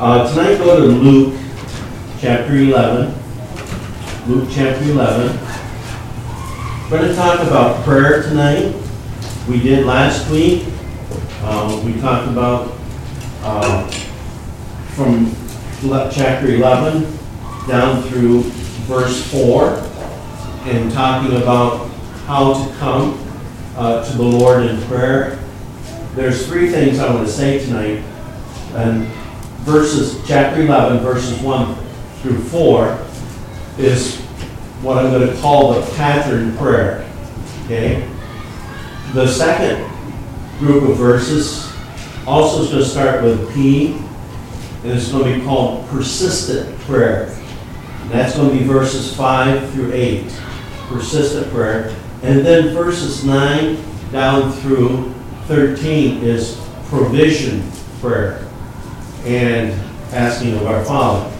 Uh, tonight go to Luke chapter 11. Luke chapter 11. We're going to talk about prayer tonight. We did last week. Um, we talked about uh, from chapter 11 down through verse 4 and talking about how to come uh, to the Lord in prayer. There's three things I want to say tonight. And verses, chapter 11, verses 1 through 4 is what I'm going to call the pattern prayer. Okay? The second group of verses also is going to start with P, and it's going to be called persistent prayer. And that's going to be verses 5 through 8. Persistent prayer. And then verses 9 down through 13 is provision prayer and asking of our Father.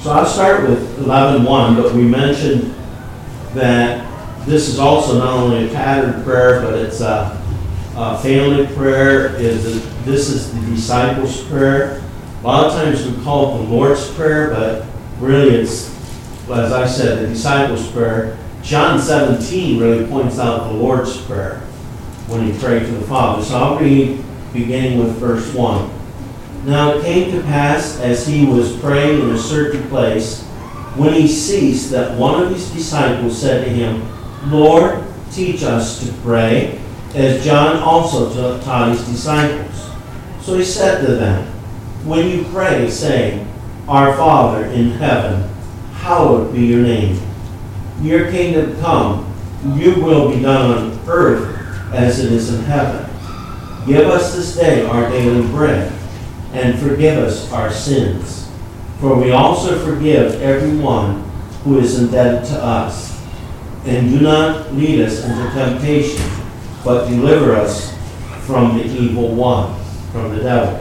So I'll start with 11.1, but we mentioned that this is also not only a pattern prayer, but it's a, a family prayer. Is this is the disciples' prayer. A lot of times we call it the Lord's prayer, but really it's, as I said, the disciples' prayer. John 17 really points out the Lord's prayer when he prayed to the Father. So I'll read beginning with verse 1. Now it came to pass as he was praying in a certain place, when he ceased, that one of his disciples said to him, Lord, teach us to pray, as John also taught his disciples. So he said to them, When you pray, say, Our Father in heaven, hallowed be your name. Your kingdom come, your will be done on earth as it is in heaven. Give us this day our daily bread and forgive us our sins. For we also forgive everyone who is indebted to us. And do not lead us into temptation, but deliver us from the evil one, from the devil.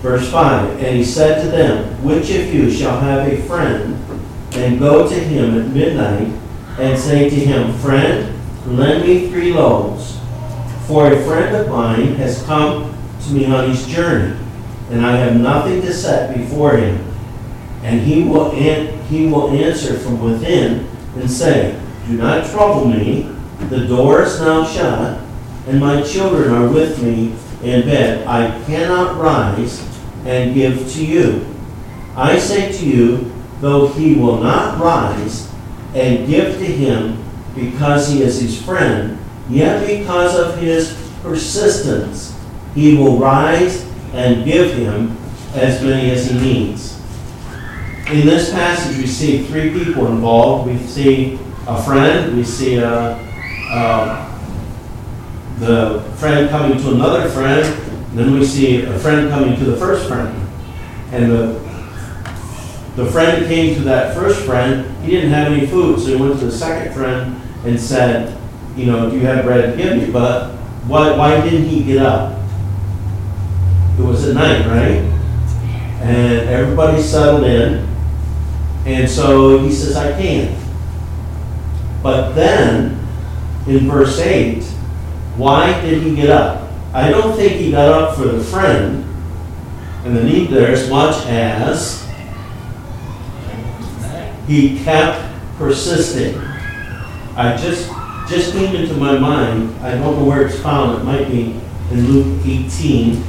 Verse 5 And he said to them, Which of you shall have a friend, and go to him at midnight, and say to him, Friend, lend me three loaves, for a friend of mine has come to me on his journey and I have nothing to set before him. And he will, an- he will answer from within and say, Do not trouble me, the door is now shut, and my children are with me in bed. I cannot rise and give to you. I say to you, though he will not rise and give to him because he is his friend, yet because of his persistence, he will rise and give him as many as he needs. In this passage, we see three people involved. We see a friend, we see a, uh, the friend coming to another friend, then we see a friend coming to the first friend. And the the friend came to that first friend, he didn't have any food, so he went to the second friend and said, you know, do you have bread to give me? But why, why didn't he get up? It was at night, right? And everybody settled in. And so he says, I can't. But then, in verse 8, why did he get up? I don't think he got up for the friend and the need there as much as he kept persisting. I just just came into my mind, I don't know where it's found, it might be in Luke 18,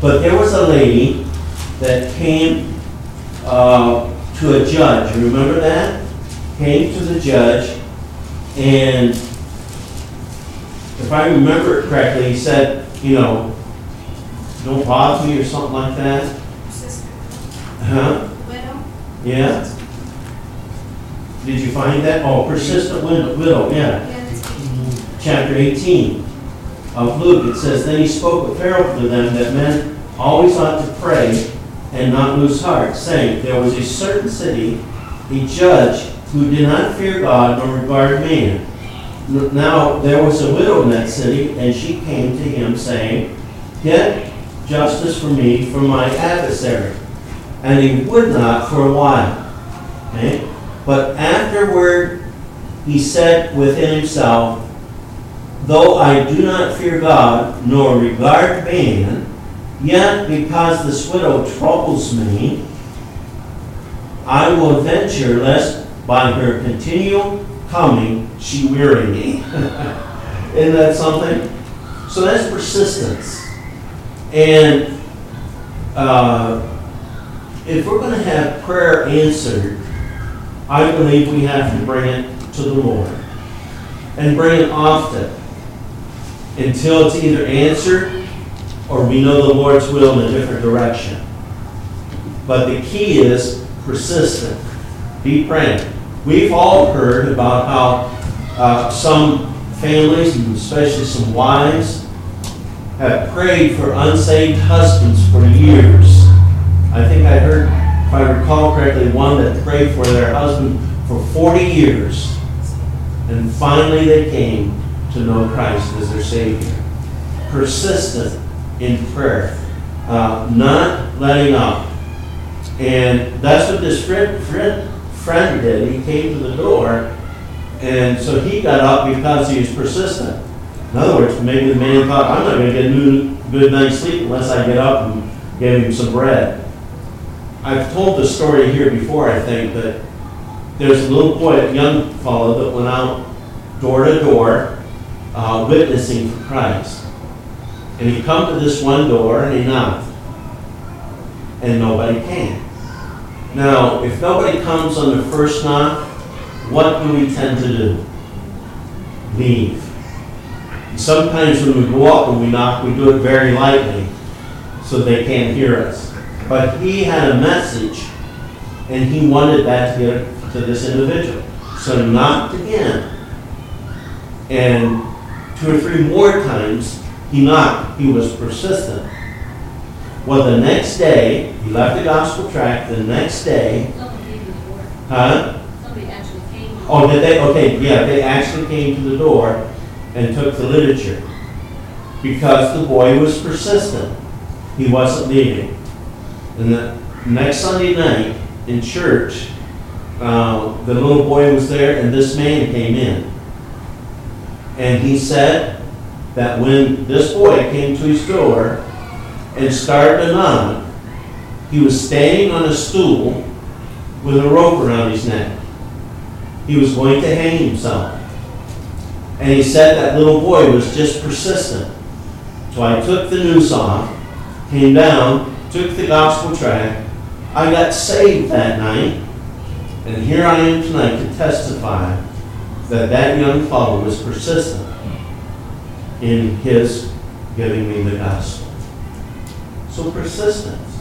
but there was a lady that came uh, to a judge. Remember that? Came to the judge, and if I remember it correctly, he said, you know, don't bother me or something like that. Sister, Huh? widow, Yeah? Did you find that? Oh, persistent widow, widow, yeah. yeah, chapter 18 of Luke, it says, Then he spoke a parable to them that men always ought to pray and not lose heart, saying, There was a certain city, a judge who did not fear God nor regard man. Now there was a widow in that city, and she came to him, saying, Get justice for me from my adversary. And he would not for a while. Okay? But afterward he said within himself, Though I do not fear God nor regard man, Yet, because this widow troubles me, I will venture lest by her continual coming she weary me. Isn't that something? So that's persistence. And uh, if we're going to have prayer answered, I believe we have to bring it to the Lord. And bring it often until it's either answered or we know the Lord's will in a different direction. But the key is persistent. Be praying. We've all heard about how uh, some families, and especially some wives, have prayed for unsaved husbands for years. I think I heard, if I recall correctly, one that prayed for their husband for 40 years. And finally they came to know Christ as their Savior. Persistent in prayer, uh, not letting up. And that's what this friend, friend, friend did. He came to the door, and so he got up because he was persistent. In other words, maybe the man thought, I'm not going to get a good night's sleep unless I get up and give him some bread. I've told the story here before, I think, but there's a little boy, a young fellow, that went out door to door uh, witnessing for Christ. And he come to this one door and he knocked. And nobody came. Now, if nobody comes on the first knock, what do we tend to do? Leave. Sometimes when we go up and we knock, we do it very lightly so they can't hear us. But he had a message and he wanted that to get to this individual. So he knocked again. And two or three more times he knocked. He was persistent. Well, the next day, he left the gospel tract. The next day, huh? Somebody actually came. Oh, did they? Okay, yeah, they actually came to the door and took the literature because the boy was persistent. He wasn't leaving. And the next Sunday night in church, uh, the little boy was there, and this man came in. And he said that when this boy came to his door and started to knock, he was standing on a stool with a rope around his neck. He was going to hang himself. And he said that little boy was just persistent. So I took the noose off, came down, took the gospel tract. I got saved that night. And here I am tonight to testify that that young fellow was persistent in his giving me the gospel. So persistence.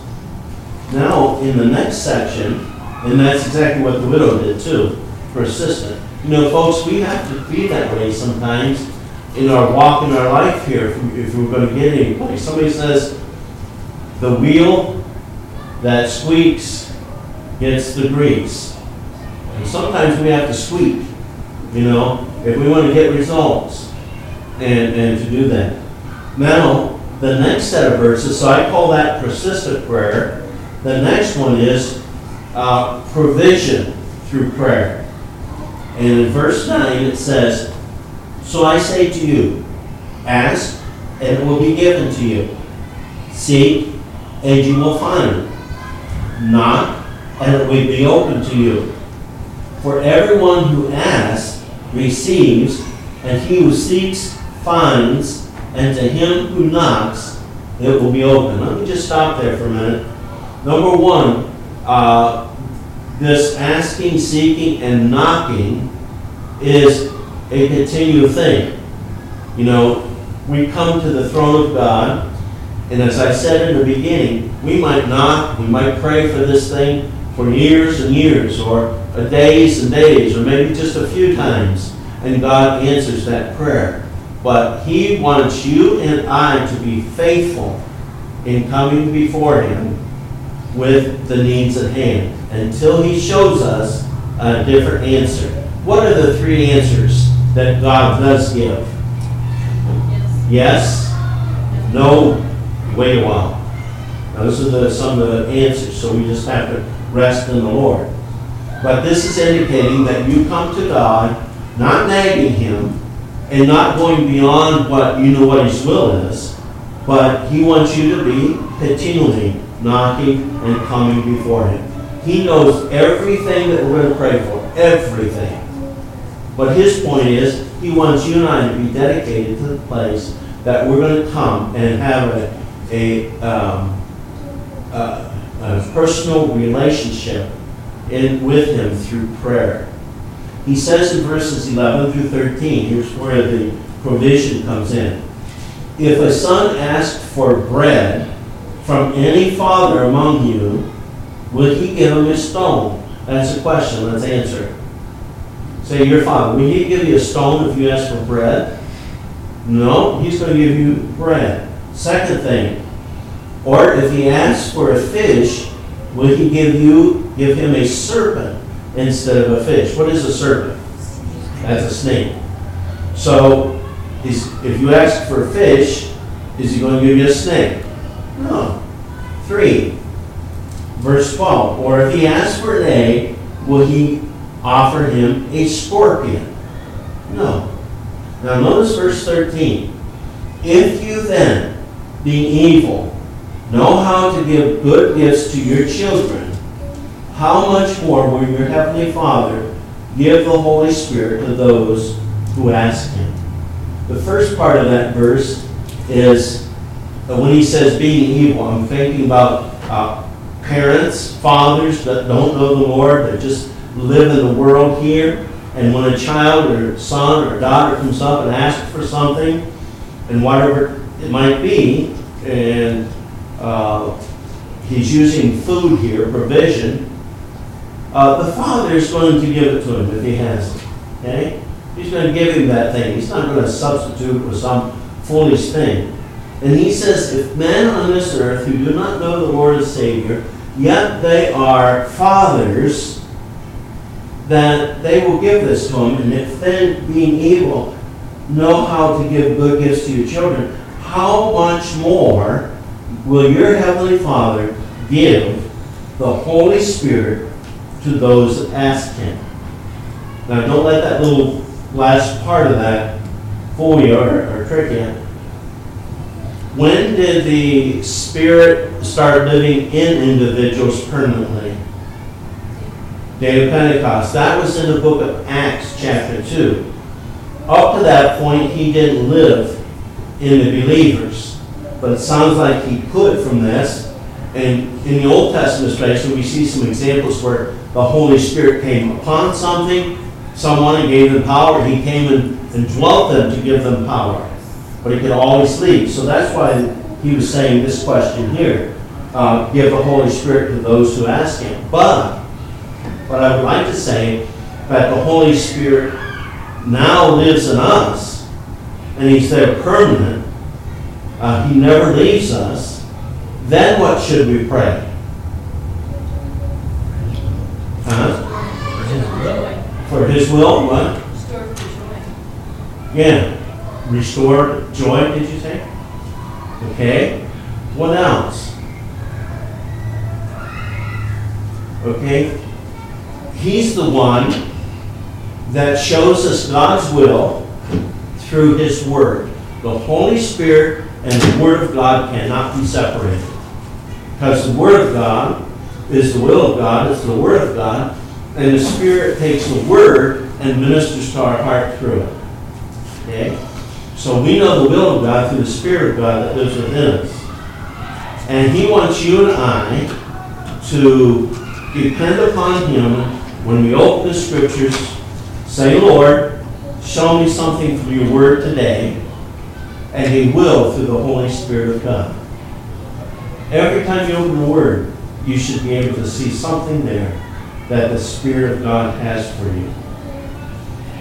Now, in the next section, and that's exactly what the widow did too, persistent. You know, folks, we have to be that way sometimes in our walk in our life here if, we, if we're going to get any place. Somebody says, the wheel that squeaks gets the grease. And sometimes we have to squeak, you know, if we want to get results and, and to do that. Now, the next set of verses, so I call that persistent prayer. The next one is uh, provision through prayer. And in verse 9 it says, So I say to you, ask, and it will be given to you. Seek, and you will find. Knock, and it will be open to you. For everyone who asks receives, and he who seeks finds, and to him who knocks it will be open. Let me just stop there for a minute. Number one, uh, this asking, seeking, and knocking is a continual thing. You know, we come to the throne of God, and as I said in the beginning, we might knock, we might pray for this thing for years and years, or days and days, or maybe just a few times, and God answers that prayer. But He wants you and I to be faithful in coming before Him with the needs at hand until He shows us a different answer. What are the three answers that God does give? Yes. No, wait a while. Those are the, some of the answers, so we just have to rest in the Lord. But this is indicating that you come to God, not nagging Him, and not going beyond what you know what His will is, But he wants you to be continually knocking and coming before him. He knows everything that we're going to pray for, everything. But his point is, he wants you and I to be dedicated to the place that we're going to come and have a, a, um, a, a personal relationship in, with him through prayer. He says in verses 11 through 13, here's where the provision comes in. If a son asked for bread from any father among you, would he give him a stone? That's a question. Let's answer. Say, your father, will he give you a stone if you ask for bread? No, he's going to give you bread. Second thing, or if he asks for a fish, will he give you give him a serpent instead of a fish? What is a serpent? That's a snake. So, if you ask for fish, is he going to give you a snake? No. Three, verse 12. Or if he asks for an egg, will he offer him a scorpion? No. Now notice verse 13. If you then, being evil, know how to give good gifts to your children, how much more will your heavenly Father give the Holy Spirit to those who ask him? The first part of that verse is uh, when he says being evil, I'm thinking about uh, parents, fathers that don't know the Lord, that just live in the world here. And when a child or son or daughter comes up and asks for something, and whatever it might be, and uh, he's using food here, provision, uh, the father is going to give it to him if he has it. Okay? He's going to give him that thing. He's not going to substitute for some foolish thing. And he says, If men on this earth who do not know the Lord as Savior, yet they are fathers, that they will give this to him. And if then, being evil, know how to give good gifts to your children, how much more will your Heavenly Father give the Holy Spirit to those that ask Him? Now, don't let that little last part of that fool you or, or trick you. When did the Spirit start living in individuals permanently? Day of Pentecost. That was in the book of Acts, chapter 2. Up to that point, he didn't live in the believers. But it sounds like he could from this. And in the Old Testament, especially, we see some examples where the Holy Spirit came upon something, someone, and gave them power. He came and, and dwelt them to give them power but he could always leave. So that's why he was saying this question here. Uh, give the Holy Spirit to those who ask him. But, what I would like to say that the Holy Spirit now lives in us, and he's there permanent. Uh, he never leaves us. Then what should we pray? Huh? For his will, what? Yeah. Restore joy, did you say? Okay. What else? Okay. He's the one that shows us God's will through His Word. The Holy Spirit and the Word of God cannot be separated. Because the Word of God is the will of God, it's the Word of God, and the Spirit takes the Word and ministers to our heart through it. Okay? So we know the will of God through the Spirit of God that lives within us. And He wants you and I to depend upon Him when we open the Scriptures, say, Lord, show me something from your Word today, and He will through the Holy Spirit of God. Every time you open the Word, you should be able to see something there that the Spirit of God has for you.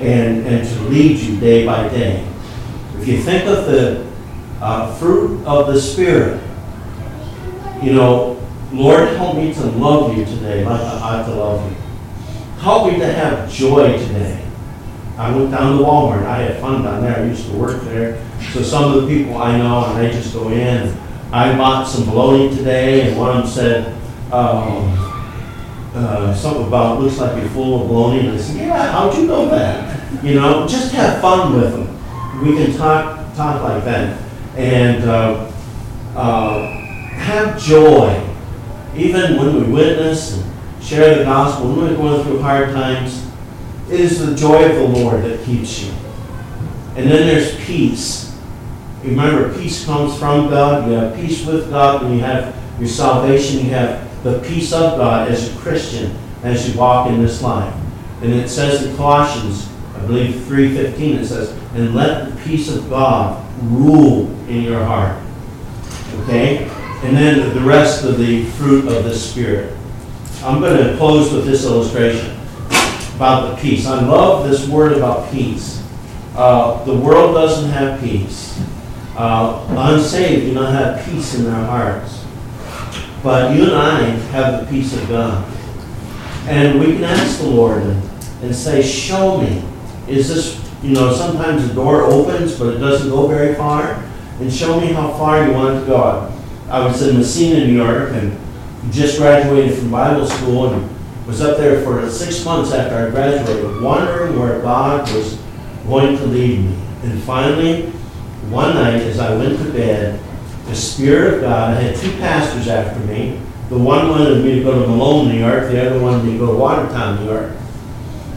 And, and to lead you day by day. If you think of the uh, fruit of the Spirit, you know, Lord, help me to love you today like I ought to love you. Help me to have joy today. I went down to Walmart. I had fun down there. I used to work there. So some of the people I know, and they just go in. I bought some bologna today, and one of them said um, uh, something about looks like you're full of bologna. And I said, yeah, how'd you know that? You know, just have fun with them we can talk talk like that. And uh, uh, have joy. Even when we witness and share the gospel, when we're going through hard times, it is the joy of the Lord that keeps you. And then there's peace. Remember, peace comes from God. You have peace with God when you have your salvation. You have the peace of God as a Christian as you walk in this life. And it says in Colossians, I believe 3.15, it says, and let the peace of God rule in your heart. Okay? And then the rest of the fruit of the Spirit. I'm going to close with this illustration about the peace. I love this word about peace. Uh, the world doesn't have peace. Uh, unsaved do not have peace in their hearts. But you and I have the peace of God. And we can ask the Lord and, say, Show me. Is this, you know, sometimes the door opens, but it doesn't go very far. And show me how far you want to go. I was in Massena, New York, and just graduated from Bible school and was up there for six months after I graduated, wondering where God was going to lead me. And finally, one night as I went to bed, the Spirit of God, I had two pastors after me. The one wanted me to go to Malone, New York. The other wanted me to go to Watertown, New York.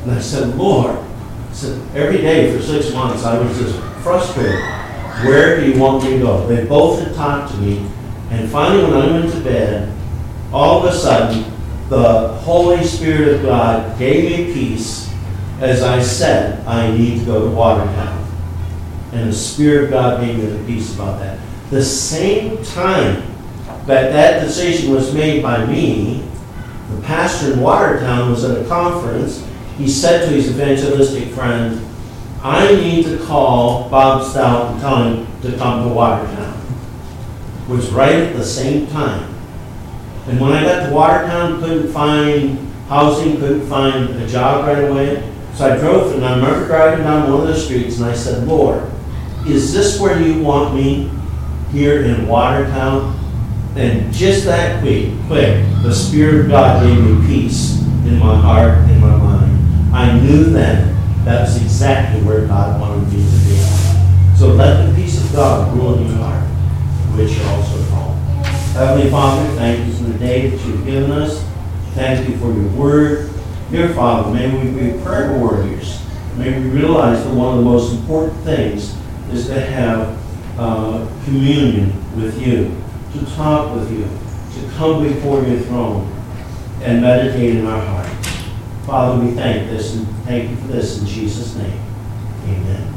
And I said, Lord, I said, every day for six months I was just frustrated. Where do you want me to go? They both had talked to me. And finally, when I went to bed, all of a sudden, the Holy Spirit of God gave me peace as I said, I need to go to Watertown. And the Spirit of God gave me the peace about that. The same time that that decision was made by me, the pastor in Watertown was at a conference. He said to his evangelistic friend, I need to call Bob Stoudt and tell him to come to Watertown. Was right at the same time. And when I got to Watertown, couldn't find housing, couldn't find a job right away. So I drove, and I remember driving down one of the streets, and I said, Lord, is this where you want me here in Watertown? And just that quick, quick, the Spirit of God gave me peace in my heart, in my mind. I knew then that was exactly where God wanted me to be. So let the peace of God rule in your heart, which you also call. Heavenly Father, thank you for the day that you've given us. Thank you for your word. Dear Father, may we be prayer warriors. May we realize that one of the most important things is to have uh, communion with you to talk with you, to come before your throne and meditate in our hearts. Father, we thank this and thank you for this in Jesus' name. Amen.